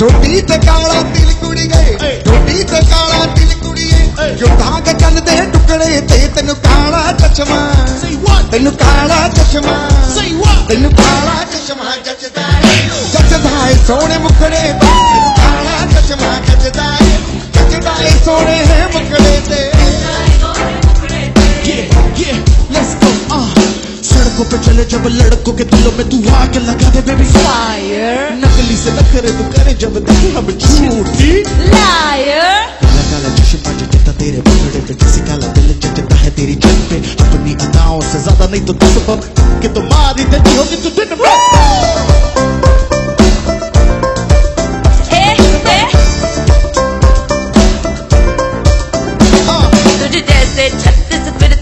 ਟੋਟੀ ਤੇ ਕਾਲਾ ਤਿਲ ਕੁੜੀਏ ਟੋਟੀ ਤੇ ਕਾਲਾ ਤਿਲ ਕੁੜੀਏ। ਜੋ ਦਾਗ ਚੰਨ ਦੇ ਟੁਕੜੇ ਤੇ ਤੈਨੂੰ ਕਾਲਾ ਚਸ਼ਮਾ? ਤੈਨੂੰ ਕਾਲਾ ਚਸ਼ਮਾ? ਤੈਨੂੰ ਕਾਲਾ ਚਸ਼ਮਾ ਜੱਜਦਾ ਏ। ਜੱਜਦਾ ਏ ਸੋਹਣੇ ਮੁਖੜੇ सड़कों पे चले जब लड़कों के दिलों में तू आग लगा दे बेबी Fire, नकली से नखरे तू करे जब देखे हम झूठी। Liar. काला काला चश्मा जचता तेरे पे जैसे काला दिल जचता है तेरी जन पे। अपनी अदाओं से ज़्यादा नहीं तो दस बम के तो मार देती होगी तू दिन में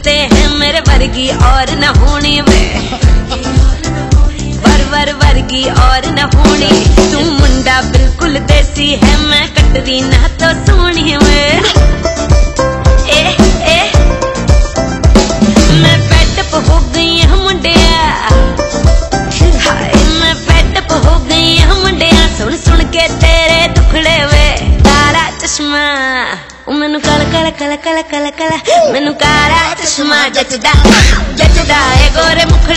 फिरते हैं मेरे वर्गी और न होनी में वर वर, वर्गी और न होनी। तू मुंडा बिल्कुल देसी है, मैं कटरी ना तो सोनी में मैं हो गई मैं हो गई सुन सुन के तेरे वे। काला चश्मा। ਉਹ ਮੈਨੂੰ ਕਲ ਕਲ ਕਲ ਕਲ ਕਲ ਕਾਲਾ, ਮੈਨੂੰ ਕਾਲਾ ਚਸ਼ਮਾ ਜੱਜਦਾ ਜੱਜਦਾ ਏ ਗੋਰੇ ਮੁਖੜੇ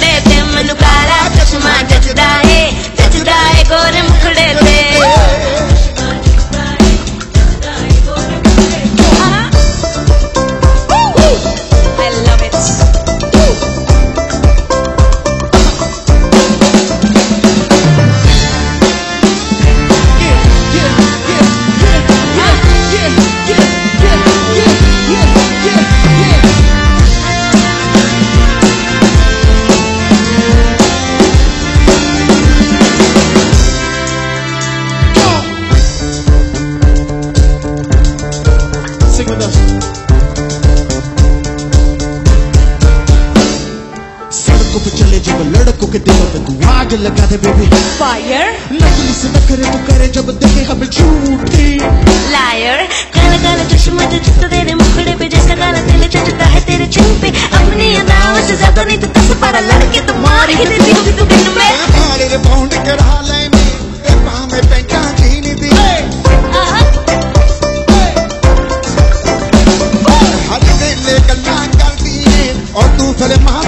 सड़कों पे चले जब लड़कों के दिलों पे तू आग लगा दे बेबी फायर नकली से नखरे तू करे जब देखे हम झूठे। लायर काला काला चश्मा तो जो छुपता तेरे मुखड़े पे जैसा काला तेल चचता है तेरे चुन पे अपनी अदाव से ज़्यादा नहीं तो दस बारह लड़के तो मार ही दे तू भी तू बिन में। मारे रे बॉन्ड करा ले में ते पाँव में पैंटा छीन दी। हर दिल गल्ला कर दी और तू फिर माँ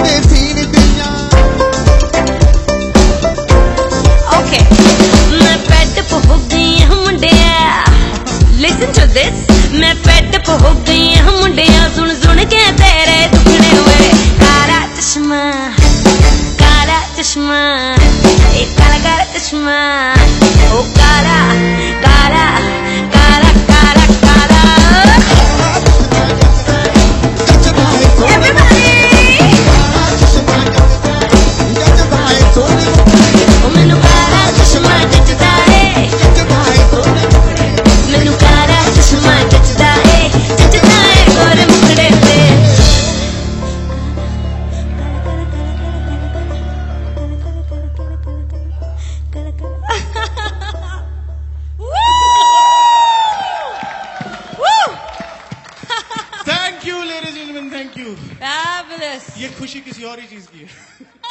यू Fabulous. ये खुशी किसी और ही चीज़ की है